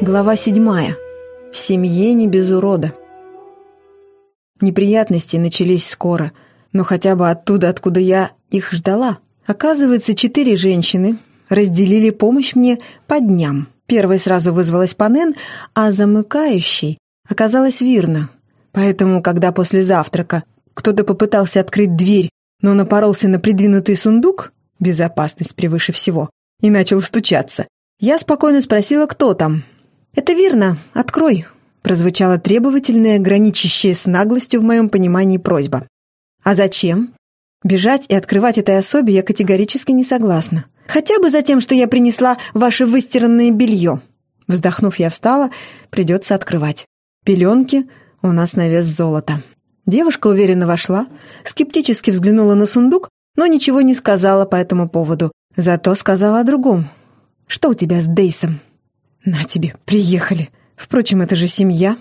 Глава седьмая. В семье не без урода. Неприятности начались скоро, но хотя бы оттуда, откуда я их ждала. Оказывается, четыре женщины разделили помощь мне по дням. Первой сразу вызвалась Панен, а замыкающей оказалась Вирна. Поэтому, когда после завтрака кто-то попытался открыть дверь, но напоролся на придвинутый сундук, безопасность превыше всего, и начал стучаться, я спокойно спросила, кто там. «Это Вирна, открой», — прозвучала требовательная, граничащая с наглостью в моем понимании просьба. «А зачем?» Бежать и открывать этой особе я категорически не согласна. Хотя бы за тем, что я принесла ваше выстиранное белье. Вздохнув, я встала, придется открывать. Пеленки у нас на вес золота. Девушка уверенно вошла, скептически взглянула на сундук, но ничего не сказала по этому поводу. Зато сказала о другом. «Что у тебя с Дейсом?» «На тебе, приехали. Впрочем, это же семья».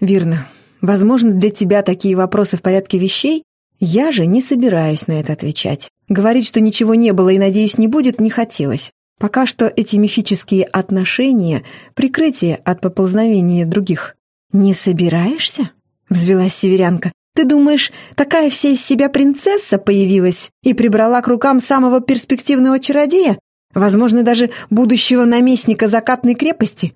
«Верно. Возможно, для тебя такие вопросы в порядке вещей, я же не собираюсь на это отвечать. Говорить, что ничего не было и, надеюсь, не будет, не хотелось. Пока что эти мифические отношения — прикрытие от поползновения других. «Не собираешься?» — взвелась северянка. «Ты думаешь, такая вся из себя принцесса появилась и прибрала к рукам самого перспективного чародея? Возможно, даже будущего наместника закатной крепости?»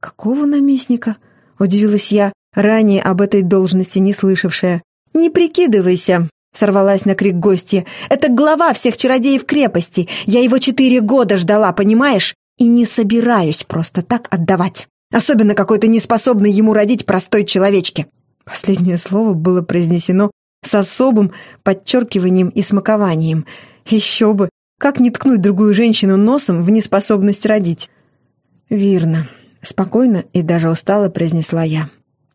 «Какого наместника?» — удивилась я, ранее об этой должности не слышавшая. «Не прикидывайся!» — сорвалась на крик гостья. «Это глава всех чародеев крепости! Я его четыре года ждала, понимаешь? И не собираюсь просто так отдавать. Особенно какой-то неспособный ему родить простой человечке!» Последнее слово было произнесено с особым подчеркиванием и смакованием. Еще бы! Как не ткнуть другую женщину носом в неспособность родить? «Верно», — спокойно и даже устало произнесла я.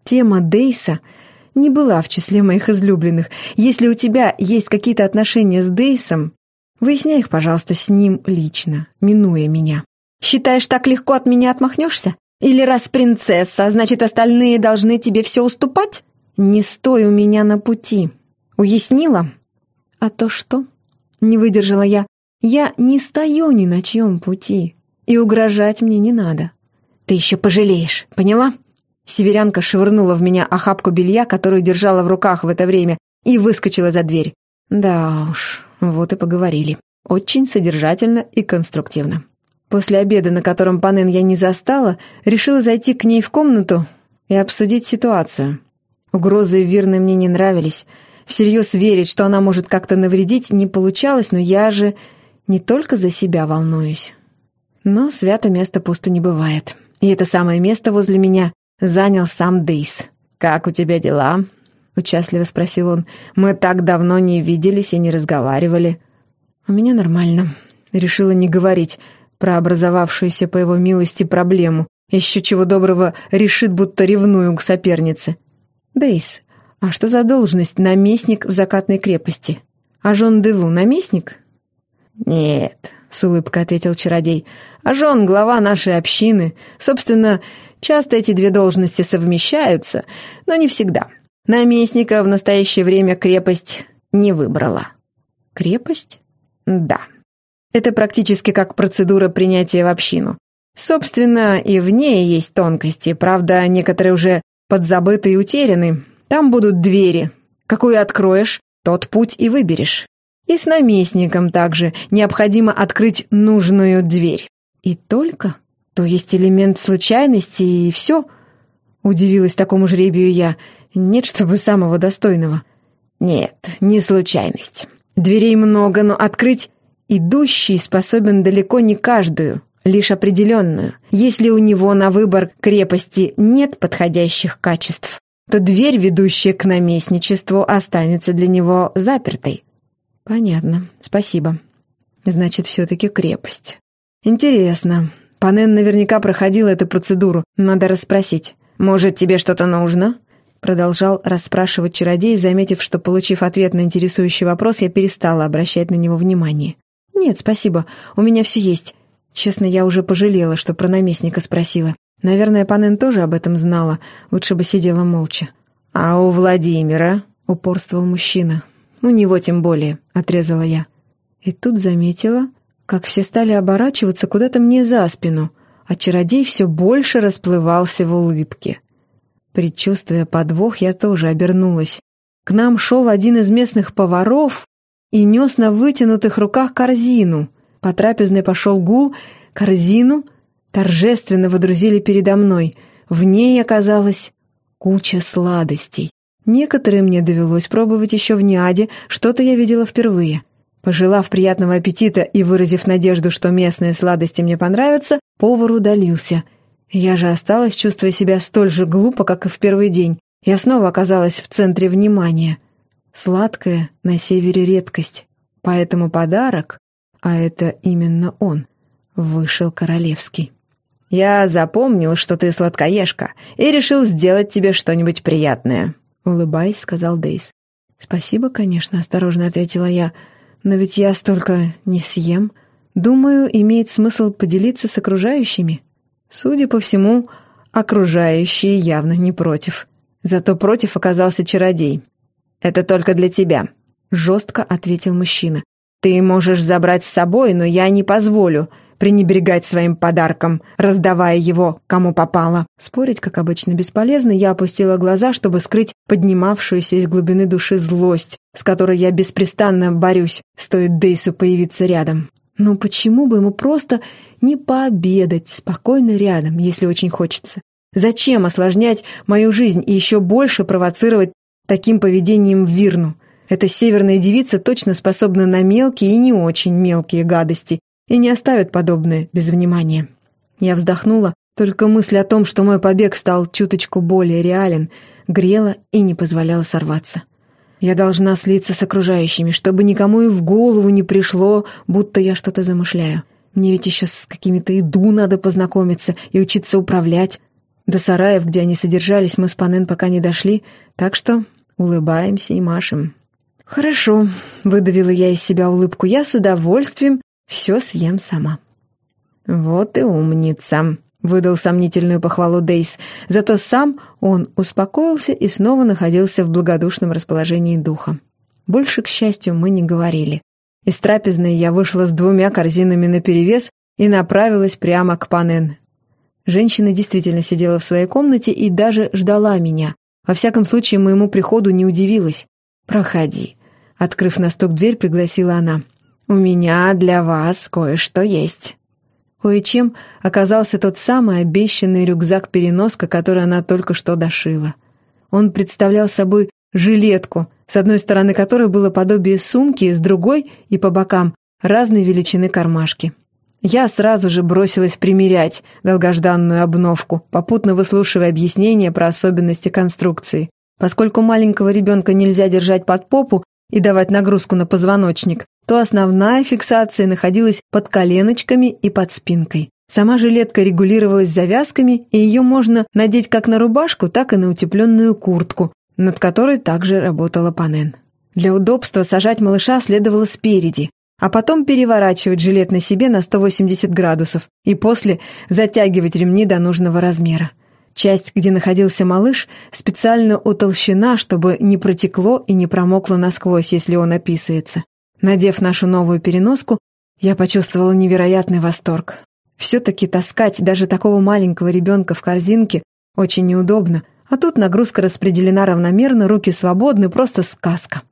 «Тема Дейса — не была в числе моих излюбленных. Если у тебя есть какие-то отношения с Дейсом, выясняй их, пожалуйста, с ним лично, минуя меня. Считаешь, так легко от меня отмахнешься? Или раз принцесса, значит, остальные должны тебе все уступать? Не стой у меня на пути. Уяснила? А то что? Не выдержала я. Я не стою ни на чьем пути, и угрожать мне не надо. Ты еще пожалеешь, поняла? Северянка швырнула в меня охапку белья, которую держала в руках в это время, и выскочила за дверь. Да уж, вот и поговорили. Очень содержательно и конструктивно. После обеда, на котором Панен я не застала, решила зайти к ней в комнату и обсудить ситуацию. Угрозы Вирны мне не нравились. Всерьез верить, что она может как-то навредить, не получалось, но я же не только за себя волнуюсь. Но свято место пусто не бывает. И это самое место возле меня занял сам Дейс. «Как у тебя дела?» — участливо спросил он. «Мы так давно не виделись и не разговаривали». «У меня нормально». Решила не говорить про образовавшуюся по его милости проблему. Еще чего доброго решит, будто ревную к сопернице. «Дейс, а что за должность наместник в закатной крепости? А Жон Деву наместник?» «Нет», — с улыбкой ответил чародей. «А Жон — глава нашей общины. Собственно, Часто эти две должности совмещаются, но не всегда. Наместника в настоящее время крепость не выбрала. Крепость? Да. Это практически как процедура принятия в общину. Собственно, и в ней есть тонкости, правда, некоторые уже подзабыты и утеряны. Там будут двери. Какую откроешь, тот путь и выберешь. И с наместником также необходимо открыть нужную дверь. И только то есть элемент случайности и все? Удивилась такому жребию я. Нет, чтобы самого достойного. Нет, не случайность. Дверей много, но открыть идущий способен далеко не каждую, лишь определенную. Если у него на выбор крепости нет подходящих качеств, то дверь, ведущая к наместничеству, останется для него запертой. Понятно, спасибо. Значит, все-таки крепость. Интересно, Панен наверняка проходила эту процедуру. Надо расспросить. «Может, тебе что-то нужно?» Продолжал расспрашивать чародей, заметив, что, получив ответ на интересующий вопрос, я перестала обращать на него внимание. «Нет, спасибо. У меня все есть. Честно, я уже пожалела, что про наместника спросила. Наверное, Панен тоже об этом знала. Лучше бы сидела молча». «А у Владимира?» — упорствовал мужчина. «У него тем более», — отрезала я. И тут заметила, как все стали оборачиваться куда-то мне за спину, а чародей все больше расплывался в улыбке. Предчувствуя подвох, я тоже обернулась. К нам шел один из местных поваров и нес на вытянутых руках корзину. По трапезной пошел гул, корзину торжественно водрузили передо мной. В ней оказалась куча сладостей. Некоторые мне довелось пробовать еще в Ниаде, что-то я видела впервые. Пожелав приятного аппетита и выразив надежду, что местные сладости мне понравятся, повар удалился. Я же осталась, чувствуя себя столь же глупо, как и в первый день. Я снова оказалась в центре внимания. Сладкое на севере редкость. Поэтому подарок, а это именно он, вышел королевский. «Я запомнил, что ты сладкоежка, и решил сделать тебе что-нибудь приятное», — улыбаясь, сказал Дейс. «Спасибо, конечно», — осторожно ответила я, — но ведь я столько не съем. Думаю, имеет смысл поделиться с окружающими. Судя по всему, окружающие явно не против. Зато против оказался чародей. «Это только для тебя», — жестко ответил мужчина. «Ты можешь забрать с собой, но я не позволю пренебрегать своим подарком, раздавая его кому попало. Спорить, как обычно, бесполезно, я опустила глаза, чтобы скрыть поднимавшуюся из глубины души злость, с которой я беспрестанно борюсь, стоит Дейсу появиться рядом. Ну почему бы ему просто не пообедать спокойно рядом, если очень хочется? Зачем осложнять мою жизнь и еще больше провоцировать таким поведением Вирну? Эта северная девица точно способна на мелкие и не очень мелкие гадости, и не оставят подобное без внимания. Я вздохнула, только мысль о том, что мой побег стал чуточку более реален, грела и не позволяла сорваться. Я должна слиться с окружающими, чтобы никому и в голову не пришло, будто я что-то замышляю. Мне ведь еще с какими-то иду надо познакомиться и учиться управлять. До сараев, где они содержались, мы с Панен пока не дошли, так что улыбаемся и машем. «Хорошо», — выдавила я из себя улыбку, — «я с удовольствием все съем сама». «Вот и умница», — выдал сомнительную похвалу Дейс. Зато сам он успокоился и снова находился в благодушном расположении духа. Больше, к счастью, мы не говорили. Из трапезной я вышла с двумя корзинами наперевес и направилась прямо к Панен. Женщина действительно сидела в своей комнате и даже ждала меня. Во всяком случае, моему приходу не удивилась. «Проходи». Открыв на стук дверь, пригласила она. «У меня для вас кое-что есть». Кое-чем оказался тот самый обещанный рюкзак-переноска, который она только что дошила. Он представлял собой жилетку, с одной стороны которой было подобие сумки, с другой и по бокам разной величины кармашки. Я сразу же бросилась примерять долгожданную обновку, попутно выслушивая объяснения про особенности конструкции. Поскольку маленького ребенка нельзя держать под попу и давать нагрузку на позвоночник, то основная фиксация находилась под коленочками и под спинкой. Сама жилетка регулировалась завязками, и ее можно надеть как на рубашку, так и на утепленную куртку, над которой также работала панен. Для удобства сажать малыша следовало спереди, а потом переворачивать жилет на себе на 180 градусов и после затягивать ремни до нужного размера. Часть, где находился малыш, специально утолщена, чтобы не протекло и не промокло насквозь, если он описывается. Надев нашу новую переноску, я почувствовала невероятный восторг. Все-таки таскать даже такого маленького ребенка в корзинке очень неудобно, а тут нагрузка распределена равномерно, руки свободны, просто сказка.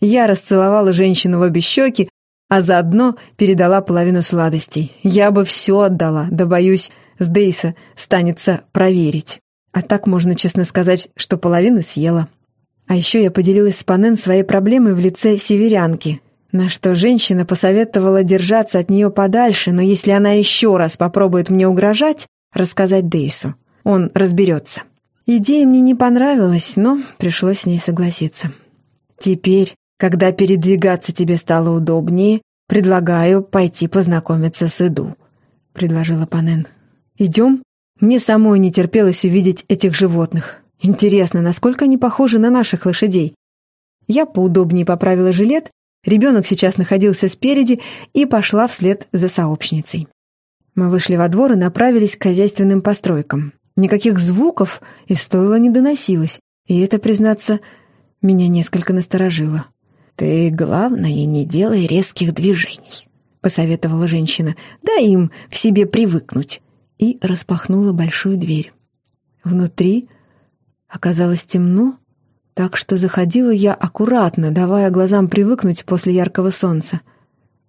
Я расцеловала женщину в обе щеки, а заодно передала половину сладостей. Я бы все отдала, да боюсь, с Дейса станется проверить. А так можно честно сказать, что половину съела. А еще я поделилась с Панен своей проблемой в лице северянки, на что женщина посоветовала держаться от нее подальше, но если она еще раз попробует мне угрожать, рассказать Дейсу. Он разберется. Идея мне не понравилась, но пришлось с ней согласиться. Теперь, когда передвигаться тебе стало удобнее, предлагаю пойти познакомиться с Иду», — предложила Панен. «Идем?» Мне самой не терпелось увидеть этих животных. Интересно, насколько они похожи на наших лошадей? Я поудобнее поправила жилет Ребенок сейчас находился спереди и пошла вслед за сообщницей. Мы вышли во двор и направились к хозяйственным постройкам. Никаких звуков из стойла не доносилось, и это, признаться, меня несколько насторожило. «Ты, главное, не делай резких движений», — посоветовала женщина. «Дай им к себе привыкнуть. И распахнула большую дверь. Внутри оказалось темно, так что заходила я аккуратно, давая глазам привыкнуть после яркого солнца.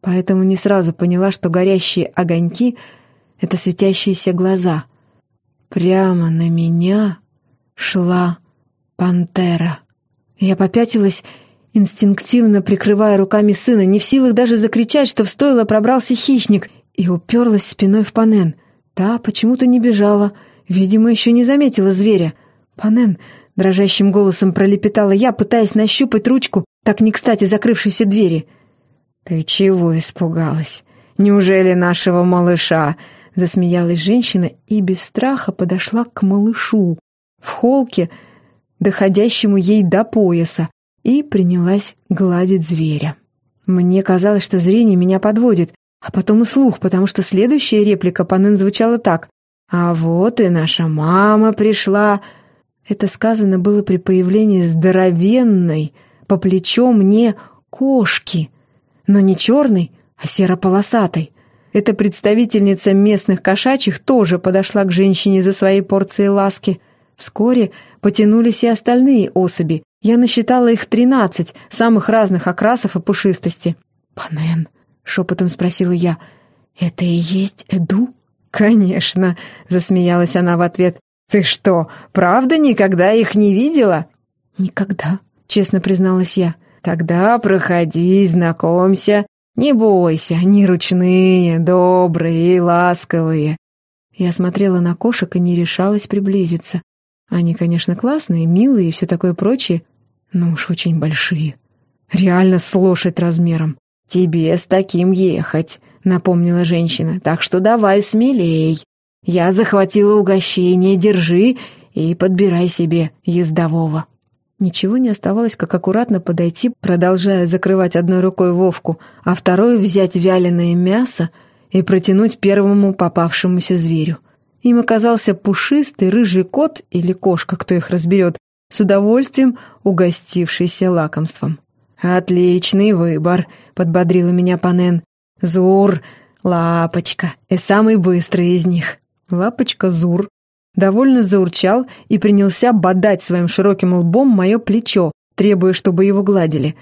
Поэтому не сразу поняла, что горящие огоньки — это светящиеся глаза. Прямо на меня шла пантера. Я попятилась, инстинктивно прикрывая руками сына, не в силах даже закричать, что в стойло пробрался хищник, и уперлась спиной в Панен. Та почему-то не бежала, видимо, еще не заметила зверя. «Панен, Дрожащим голосом пролепетала я, пытаясь нащупать ручку так не кстати закрывшейся двери. «Ты чего испугалась? Неужели нашего малыша?» Засмеялась женщина и без страха подошла к малышу в холке, доходящему ей до пояса, и принялась гладить зверя. Мне казалось, что зрение меня подводит, а потом и слух, потому что следующая реплика Панен звучала так. «А вот и наша мама пришла!» Это сказано было при появлении здоровенной, по плечо мне, кошки. Но не черной, а серополосатой. Эта представительница местных кошачьих тоже подошла к женщине за своей порцией ласки. Вскоре потянулись и остальные особи. Я насчитала их тринадцать, самых разных окрасов и пушистости. «Панен», — шепотом спросила я, — «это и есть Эду?» «Конечно», — засмеялась она в ответ. «Ты что, правда никогда их не видела?» «Никогда», — честно призналась я. «Тогда проходи, знакомься. Не бойся, они ручные, добрые и ласковые». Я смотрела на кошек и не решалась приблизиться. Они, конечно, классные, милые и все такое прочее, но уж очень большие. Реально с лошадь размером. «Тебе с таким ехать», — напомнила женщина, «так что давай смелей. Я захватила угощение, держи и подбирай себе ездового». Ничего не оставалось, как аккуратно подойти, продолжая закрывать одной рукой Вовку, а второй взять вяленое мясо и протянуть первому попавшемуся зверю. Им оказался пушистый рыжий кот или кошка, кто их разберет, с удовольствием угостившийся лакомством. «Отличный выбор», — подбодрила меня Панен. «Зур, лапочка, и самый быстрый из них». Лапочка Зур довольно заурчал и принялся бодать своим широким лбом мое плечо, требуя, чтобы его гладили.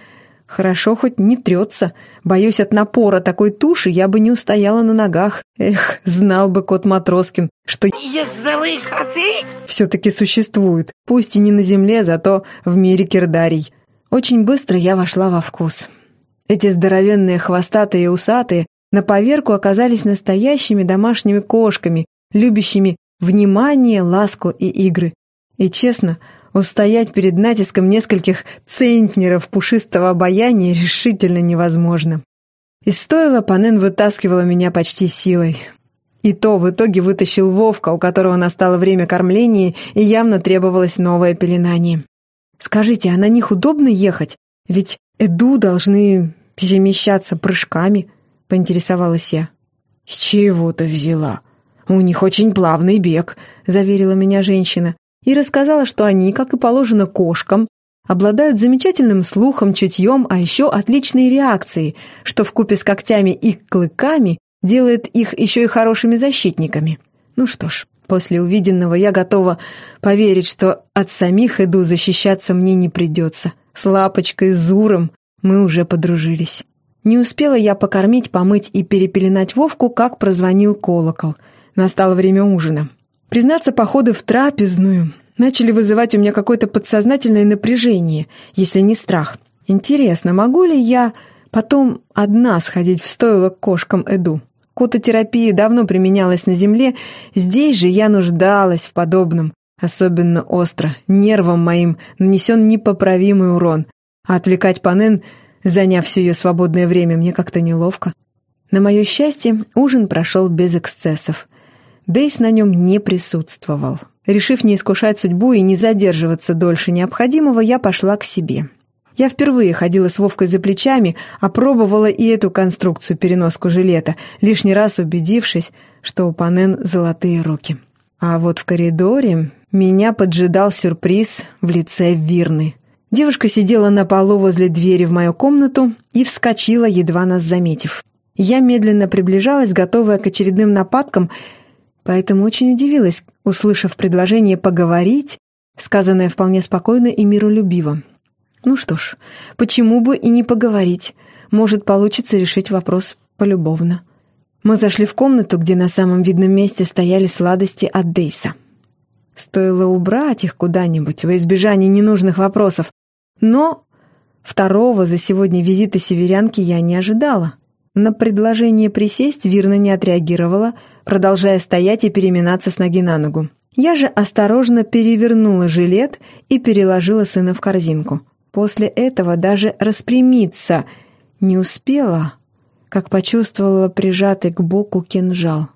Хорошо хоть не трется. Боюсь, от напора такой туши я бы не устояла на ногах. Эх, знал бы кот Матроскин, что ездовые коты все-таки существуют, пусть и не на земле, зато в мире кирдарий. Очень быстро я вошла во вкус. Эти здоровенные хвостатые и усатые на поверку оказались настоящими домашними кошками, любящими внимание, ласку и игры. И честно, устоять перед натиском нескольких центнеров пушистого обаяния решительно невозможно. И стоило, Панен вытаскивала меня почти силой. И то в итоге вытащил Вовка, у которого настало время кормления, и явно требовалось новое пеленание. «Скажите, а на них удобно ехать? Ведь Эду должны перемещаться прыжками», — поинтересовалась я. «С чего ты взяла?» «У них очень плавный бег», — заверила меня женщина, и рассказала, что они, как и положено кошкам, обладают замечательным слухом, чутьем, а еще отличной реакцией, что вкупе с когтями и клыками делает их еще и хорошими защитниками. Ну что ж, после увиденного я готова поверить, что от самих иду защищаться мне не придется. С Лапочкой, Зуром мы уже подружились. Не успела я покормить, помыть и перепеленать Вовку, как прозвонил колокол — Настало время ужина. Признаться, походы в трапезную начали вызывать у меня какое-то подсознательное напряжение, если не страх. Интересно, могу ли я потом одна сходить в стойло к кошкам Эду? Кототерапия давно применялась на Земле, здесь же я нуждалась в подобном. Особенно остро, нервам моим нанесен непоправимый урон. А отвлекать Панен, заняв все ее свободное время, мне как-то неловко. На мое счастье, ужин прошел без эксцессов. Дейс на нем не присутствовал. Решив не искушать судьбу и не задерживаться дольше необходимого, я пошла к себе. Я впервые ходила с Вовкой за плечами, опробовала и эту конструкцию переноску жилета, лишний раз убедившись, что у Панен золотые руки. А вот в коридоре меня поджидал сюрприз в лице Вирны. Девушка сидела на полу возле двери в мою комнату и вскочила, едва нас заметив. Я медленно приближалась, готовая к очередным нападкам, поэтому очень удивилась, услышав предложение поговорить, сказанное вполне спокойно и миролюбиво. Ну что ж, почему бы и не поговорить? Может, получится решить вопрос полюбовно. Мы зашли в комнату, где на самом видном месте стояли сладости от Дейса. Стоило убрать их куда-нибудь во избежание ненужных вопросов, но второго за сегодня визита северянки я не ожидала. На предложение присесть Вирна не отреагировала, продолжая стоять и переминаться с ноги на ногу. Я же осторожно перевернула жилет и переложила сына в корзинку. После этого даже распрямиться не успела, как почувствовала прижатый к боку кинжал.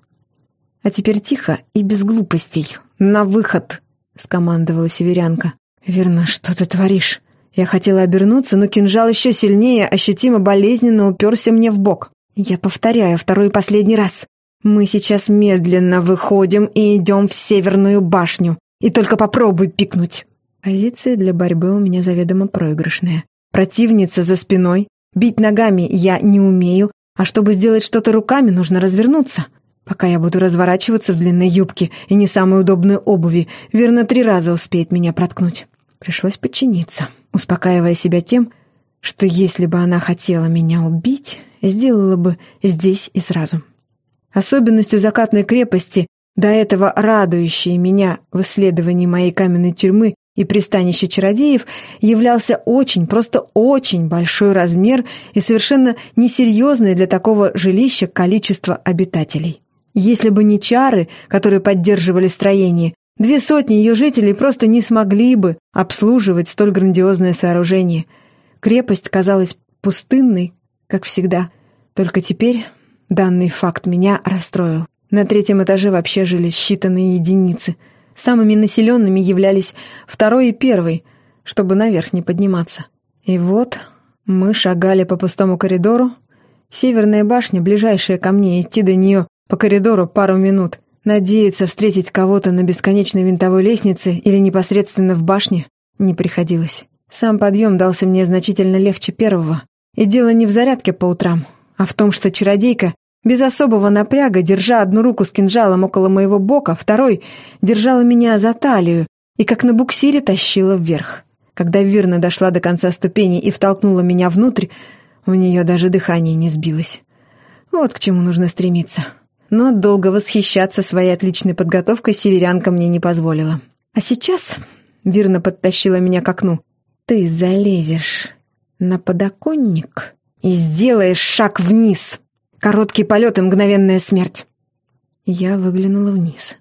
«А теперь тихо и без глупостей. На выход!» — скомандовала северянка. «Верно, что ты творишь?» Я хотела обернуться, но кинжал еще сильнее, ощутимо болезненно уперся мне в бок. Я повторяю второй и последний раз. Мы сейчас медленно выходим и идем в Северную башню. И только попробуй пикнуть. Позиция для борьбы у меня заведомо проигрышная. Противница за спиной. Бить ногами я не умею, а чтобы сделать что-то руками, нужно развернуться. Пока я буду разворачиваться в длинной юбке и не самой удобной обуви, верно, три раза успеет меня проткнуть. Пришлось подчиниться успокаивая себя тем, что если бы она хотела меня убить, сделала бы здесь и сразу. Особенностью закатной крепости, до этого радующей меня в исследовании моей каменной тюрьмы и пристанища чародеев, являлся очень, просто очень большой размер и совершенно несерьезное для такого жилища количество обитателей. Если бы не чары, которые поддерживали строение, Две сотни ее жителей просто не смогли бы обслуживать столь грандиозное сооружение. Крепость казалась пустынной, как всегда. Только теперь данный факт меня расстроил. На третьем этаже вообще жили считанные единицы. Самыми населенными являлись второй и первый, чтобы наверх не подниматься. И вот мы шагали по пустому коридору. Северная башня, ближайшая ко мне, идти до нее по коридору пару минут — Надеяться встретить кого-то на бесконечной винтовой лестнице или непосредственно в башне не приходилось. Сам подъем дался мне значительно легче первого. И дело не в зарядке по утрам, а в том, что чародейка, без особого напряга, держа одну руку с кинжалом около моего бока, второй держала меня за талию и как на буксире тащила вверх. Когда Вирна дошла до конца ступени и втолкнула меня внутрь, у нее даже дыхание не сбилось. Вот к чему нужно стремиться но долго восхищаться своей отличной подготовкой северянка мне не позволила. «А сейчас...» — Вирна подтащила меня к окну. «Ты залезешь на подоконник и сделаешь шаг вниз. Короткий полет и мгновенная смерть». Я выглянула вниз.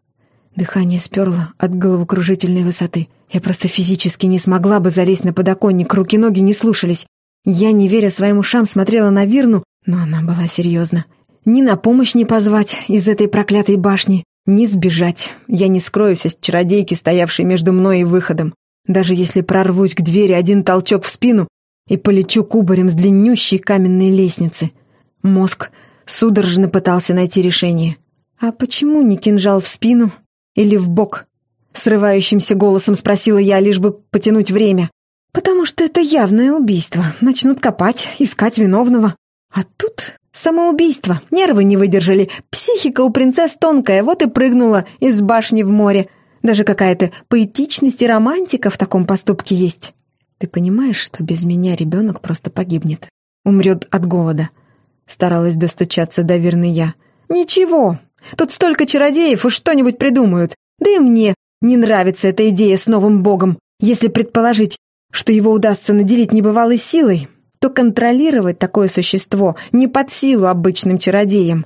Дыхание сперло от головокружительной высоты. Я просто физически не смогла бы залезть на подоконник, руки-ноги не слушались. Я, не веря своим ушам, смотрела на Вирну, но она была серьезна. Ни на помощь не позвать из этой проклятой башни, ни сбежать. Я не скроюсь от чародейки, стоявшей между мной и выходом. Даже если прорвусь к двери один толчок в спину и полечу кубарем с длиннющей каменной лестницы. Мозг судорожно пытался найти решение. «А почему не кинжал в спину или в бок?» Срывающимся голосом спросила я, лишь бы потянуть время. «Потому что это явное убийство. Начнут копать, искать виновного. А тут Самоубийство. Нервы не выдержали. Психика у принцесс тонкая, вот и прыгнула из башни в море. Даже какая-то поэтичность и романтика в таком поступке есть. Ты понимаешь, что без меня ребенок просто погибнет? Умрет от голода. Старалась достучаться до верны я. Ничего. Тут столько чародеев, уж что-нибудь придумают. Да и мне не нравится эта идея с новым богом. Если предположить, что его удастся наделить небывалой силой, то контролировать такое существо не под силу обычным чародеям.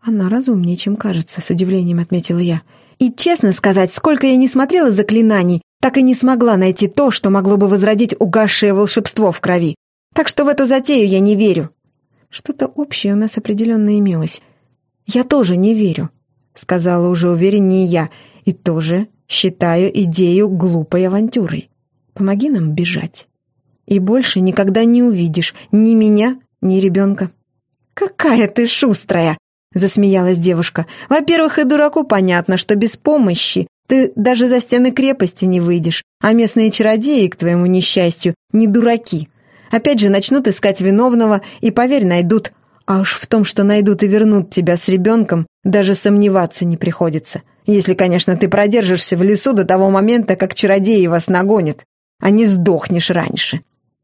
Она разумнее, чем кажется, с удивлением отметила я. И честно сказать, сколько я не смотрела заклинаний, так и не смогла найти то, что могло бы возродить угасшее волшебство в крови. Так что в эту затею я не верю. Что-то общее у нас определенно имелось. Я тоже не верю, сказала уже увереннее я, и тоже считаю идею глупой авантюрой. Помоги нам бежать и больше никогда не увидишь ни меня, ни ребенка». «Какая ты шустрая!» — засмеялась девушка. «Во-первых, и дураку понятно, что без помощи ты даже за стены крепости не выйдешь, а местные чародеи, к твоему несчастью, не дураки. Опять же начнут искать виновного и, поверь, найдут. А уж в том, что найдут и вернут тебя с ребенком, даже сомневаться не приходится. Если, конечно, ты продержишься в лесу до того момента, как чародеи вас нагонят, а не сдохнешь раньше.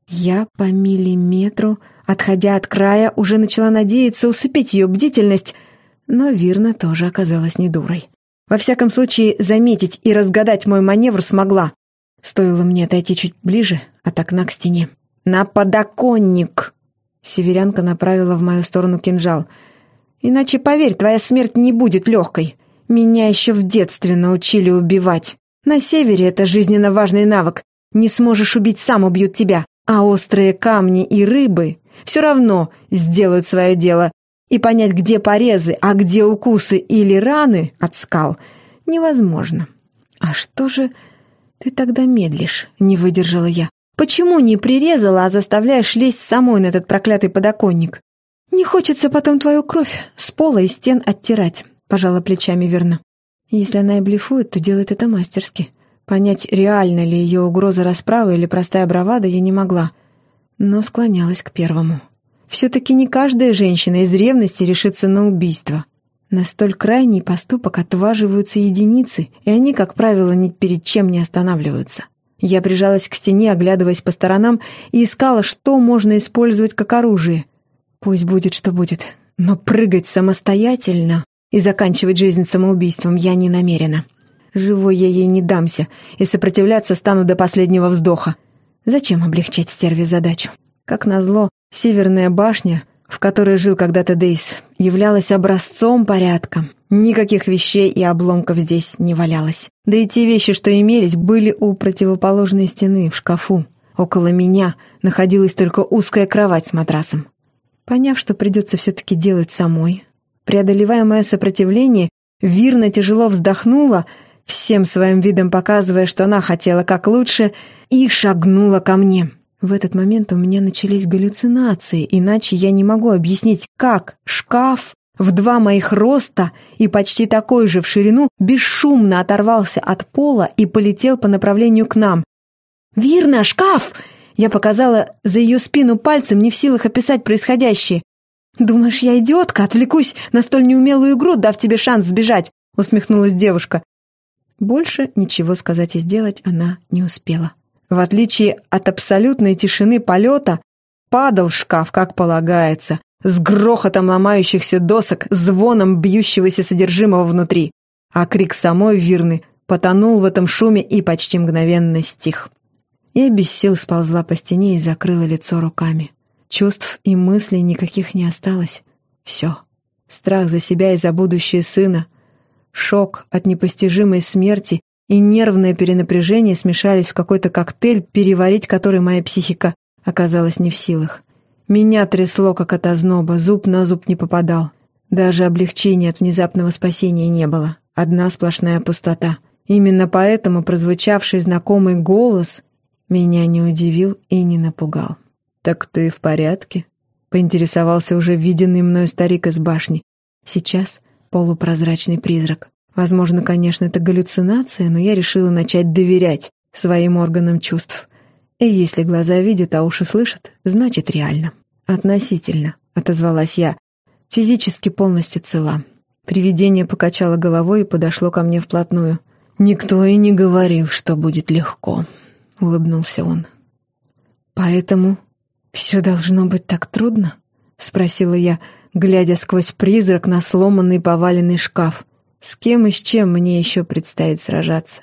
Я по миллиметру, отходя от края, уже начала надеяться усыпить ее бдительность, но Вирна тоже оказалась не дурой. Во всяком случае, заметить и разгадать мой маневр смогла. Стоило мне отойти чуть ближе от окна к стене. «На подоконник!» Северянка направила в мою сторону кинжал. «Иначе, поверь, твоя смерть не будет легкой. Меня еще в детстве научили убивать. На севере это жизненно важный навык. Не сможешь убить, сам убьют тебя. А острые камни и рыбы все равно сделают свое дело. И понять, где порезы, а где укусы или раны от скал, невозможно. А что же ты тогда медлишь? Не выдержала я. Почему не прирезала, а заставляешь лезть самой на этот проклятый подоконник? Не хочется потом твою кровь с пола и стен оттирать, пожала плечами верно. Если она и блефует, то делает это мастерски. Понять, реально ли ее угроза расправы или простая бравада, я не могла, но склонялась к первому. Все-таки не каждая женщина из ревности решится на убийство. На столь крайний поступок отваживаются единицы, и они, как правило, ни перед чем не останавливаются. Я прижалась к стене, оглядываясь по сторонам, и искала, что можно использовать как оружие. Пусть будет, что будет, но прыгать самостоятельно и заканчивать жизнь самоубийством я не намерена. Живой я ей не дамся, и сопротивляться стану до последнего вздоха. Зачем облегчать стерве задачу? Как назло, северная башня, в которой жил когда-то Дейс, являлась образцом порядка. Никаких вещей и обломков здесь не валялось. Да и те вещи, что имелись, были у противоположной стены, в шкафу. Около меня находилась только узкая кровать с матрасом. Поняв, что придется все-таки делать самой, преодолевая мое сопротивление, Вирна тяжело вздохнула, всем своим видом показывая, что она хотела как лучше, и шагнула ко мне. В этот момент у меня начались галлюцинации, иначе я не могу объяснить, как шкаф в два моих роста и почти такой же в ширину бесшумно оторвался от пола и полетел по направлению к нам. «Вирна, шкаф!» Я показала за ее спину пальцем, не в силах описать происходящее. «Думаешь, я идиотка? Отвлекусь на столь неумелую игру, дав тебе шанс сбежать?» усмехнулась девушка. Больше ничего сказать и сделать она не успела. В отличие от абсолютной тишины полета, падал шкаф, как полагается, с грохотом ломающихся досок, звоном бьющегося содержимого внутри. А крик самой Вирны потонул в этом шуме и почти мгновенно стих. Я без сил сползла по стене и закрыла лицо руками. Чувств и мыслей никаких не осталось. Все. Страх за себя и за будущее сына. Шок от непостижимой смерти и нервное перенапряжение смешались в какой-то коктейль, переварить который моя психика оказалась не в силах. Меня трясло, как от озноба, зуб на зуб не попадал. Даже облегчения от внезапного спасения не было. Одна сплошная пустота. Именно поэтому прозвучавший знакомый голос меня не удивил и не напугал. «Так ты в порядке?» — поинтересовался уже виденный мною старик из башни. Сейчас полупрозрачный призрак. Возможно, конечно, это галлюцинация, но я решила начать доверять своим органам чувств. И если глаза видят, а уши слышат, значит реально. «Относительно», — отозвалась я. «Физически полностью цела». Привидение покачало головой и подошло ко мне вплотную. «Никто и не говорил, что будет легко», — улыбнулся он. «Поэтому все должно быть так трудно?» — спросила я, глядя сквозь призрак на сломанный поваленный шкаф. С кем и с чем мне еще предстоит сражаться?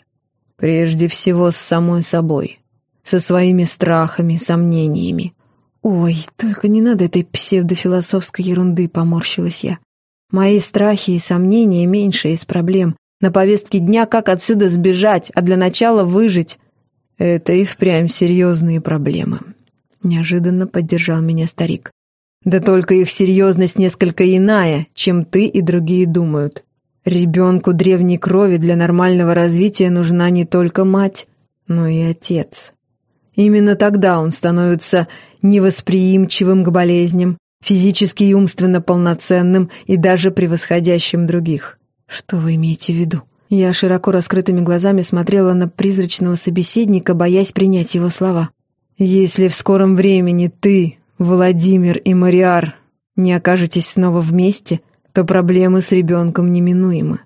Прежде всего с самой собой, со своими страхами, сомнениями. Ой, только не надо этой псевдофилософской ерунды, поморщилась я. Мои страхи и сомнения меньше из проблем. На повестке дня как отсюда сбежать, а для начала выжить. Это и впрямь серьезные проблемы. Неожиданно поддержал меня старик. Да только их серьезность несколько иная, чем ты и другие думают. Ребенку древней крови для нормального развития нужна не только мать, но и отец. Именно тогда он становится невосприимчивым к болезням, физически и умственно полноценным и даже превосходящим других. Что вы имеете в виду? Я широко раскрытыми глазами смотрела на призрачного собеседника, боясь принять его слова. «Если в скором времени ты, Владимир и Мариар не окажетесь снова вместе, то проблемы с ребенком неминуемы.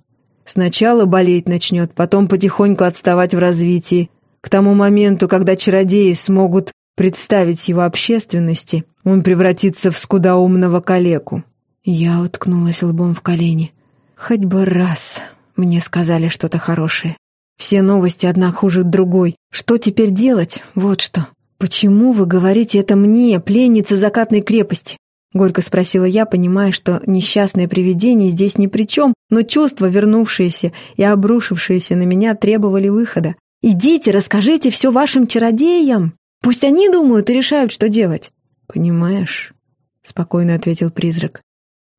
Сначала болеть начнет, потом потихоньку отставать в развитии. К тому моменту, когда чародеи смогут представить его общественности, он превратится в скудоумного калеку. Я уткнулась лбом в колени. Хоть бы раз мне сказали что-то хорошее. Все новости одна хуже другой. Что теперь делать? Вот что. «Почему вы говорите это мне, пленнице закатной крепости?» Горько спросила я, понимая, что несчастное привидение здесь ни при чем, но чувства, вернувшиеся и обрушившиеся на меня, требовали выхода. «Идите, расскажите все вашим чародеям! Пусть они думают и решают, что делать!» «Понимаешь?» — спокойно ответил призрак.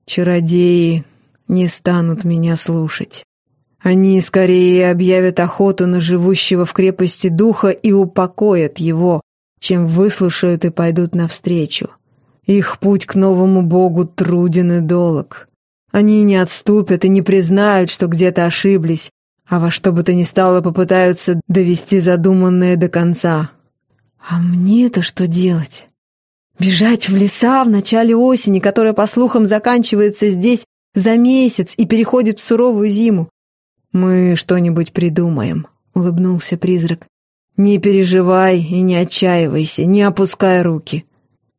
«Чародеи не станут меня слушать. Они скорее объявят охоту на живущего в крепости духа и упокоят его, чем выслушают и пойдут навстречу. Их путь к новому богу труден и долг. Они не отступят и не признают, что где-то ошиблись, а во что бы то ни стало попытаются довести задуманное до конца. А мне-то что делать? Бежать в леса в начале осени, которая, по слухам, заканчивается здесь за месяц и переходит в суровую зиму. «Мы что-нибудь придумаем», — улыбнулся призрак. Не переживай и не отчаивайся, не опускай руки.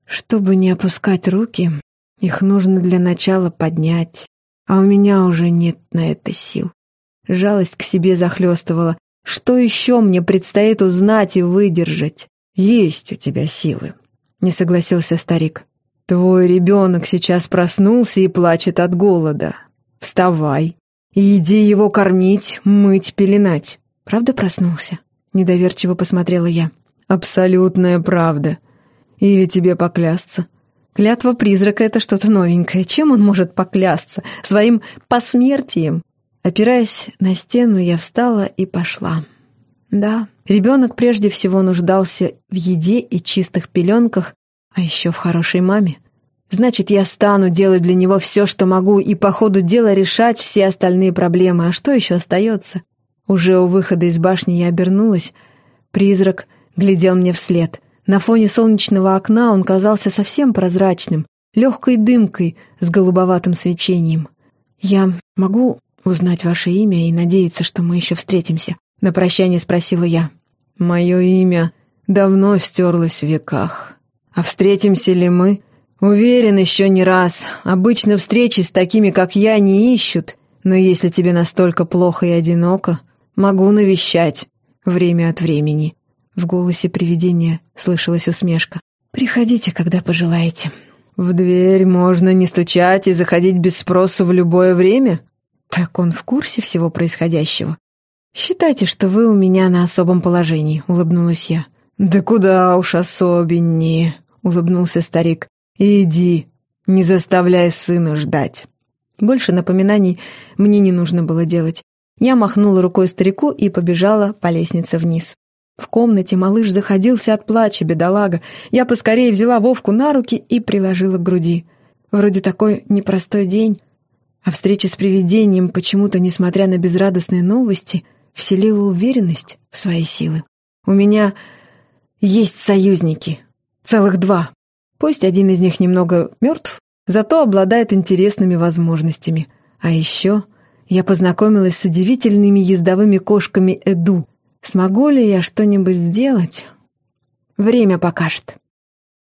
Чтобы не опускать руки, их нужно для начала поднять, а у меня уже нет на это сил. Жалость к себе захлестывала. Что еще мне предстоит узнать и выдержать? Есть у тебя силы, не согласился старик. Твой ребенок сейчас проснулся и плачет от голода. Вставай и иди его кормить, мыть, пеленать. Правда проснулся? Недоверчиво посмотрела я. «Абсолютная правда. Или тебе поклясться?» Клятва призрака — это что-то новенькое. Чем он может поклясться? Своим посмертием? Опираясь на стену, я встала и пошла. Да, ребенок прежде всего нуждался в еде и чистых пеленках, а еще в хорошей маме. Значит, я стану делать для него все, что могу, и по ходу дела решать все остальные проблемы. А что еще остается? Уже у выхода из башни я обернулась. Призрак глядел мне вслед. На фоне солнечного окна он казался совсем прозрачным, легкой дымкой с голубоватым свечением. «Я могу узнать ваше имя и надеяться, что мы еще встретимся?» На прощание спросила я. «Мое имя давно стерлось в веках. А встретимся ли мы?» «Уверен, еще не раз. Обычно встречи с такими, как я, не ищут. Но если тебе настолько плохо и одиноко, Могу навещать. Время от времени». В голосе привидения слышалась усмешка. «Приходите, когда пожелаете». «В дверь можно не стучать и заходить без спроса в любое время?» «Так он в курсе всего происходящего?» «Считайте, что вы у меня на особом положении», — улыбнулась я. «Да куда уж особеннее», — улыбнулся старик. «Иди, не заставляй сына ждать». Больше напоминаний мне не нужно было делать. Я махнула рукой старику и побежала по лестнице вниз. В комнате малыш заходился от плача, бедолага. Я поскорее взяла Вовку на руки и приложила к груди. Вроде такой непростой день, а встреча с привидением почему-то, несмотря на безрадостные новости, вселила уверенность в свои силы. У меня есть союзники. Целых два. Пусть один из них немного мертв, зато обладает интересными возможностями. А еще я познакомилась с удивительными ездовыми кошками Эду. Смогу ли я что-нибудь сделать? Время покажет.